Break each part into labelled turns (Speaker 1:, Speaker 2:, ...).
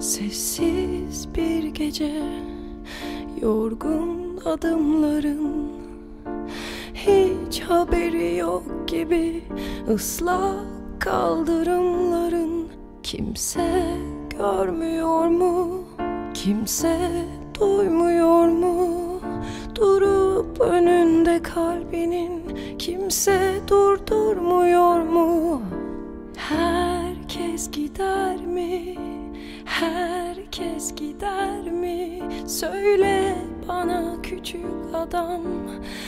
Speaker 1: Sessiz bir gece Yorgun adımların Hiç haberi yok gibi ıslak kaldırımların Kimse görmüyor mu? Kimse duymuyor mu? Durup önünde kalbinin Kimse durdurmuyor mu? Herkes gider mi? Herkes gider mi? Söyle bana küçük adam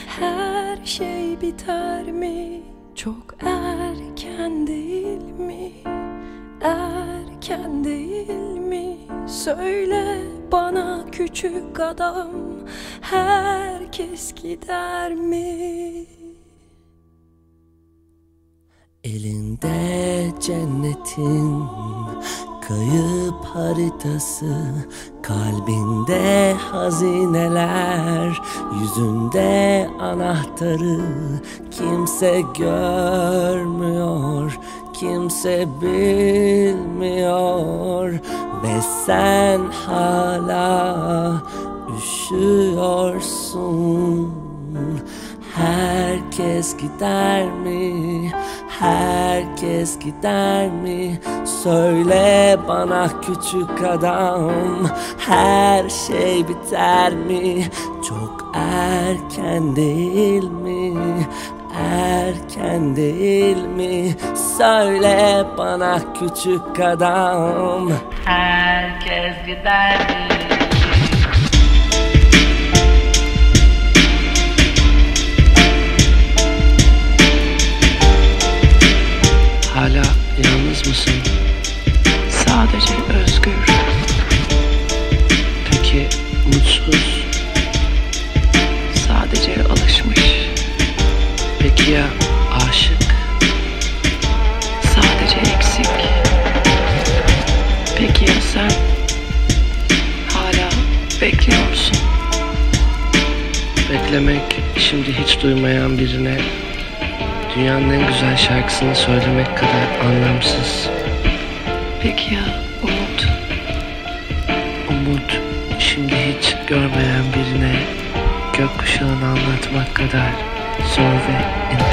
Speaker 1: Her şey biter mi? Çok erken değil mi? Erken değil mi? Söyle bana küçük adam Herkes gider mi?
Speaker 2: Elinde cennetin kayıp haritası Kalbinde hazineler Yüzünde anahtarı Kimse görmüyor Kimse bilmiyor Ve sen hala üşüyorsun Herkes gider mi? Herkes gider mi? Söyle bana küçük adam Her şey biter mi? Çok erken değil mi? Erken değil mi? Söyle bana küçük adam Herkes gider mi?
Speaker 1: Bekliyor musun?
Speaker 3: Beklemek şimdi hiç duymayan birine Dünyanın en güzel şarkısını söylemek kadar anlamsız
Speaker 1: Peki ya umut?
Speaker 3: Umut şimdi hiç görmeyen birine Gökkuşağını anlatmak kadar zor ve imkansız